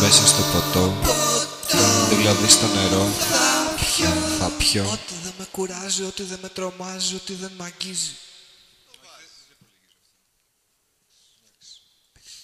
Μέσα στο ποτό. Δηλαδή στο νερό. Θα πιω. Ό,τι δεν με κουράζει, ό,τι δεν με τρομάζει, ό,τι δεν μ' αγγίζει.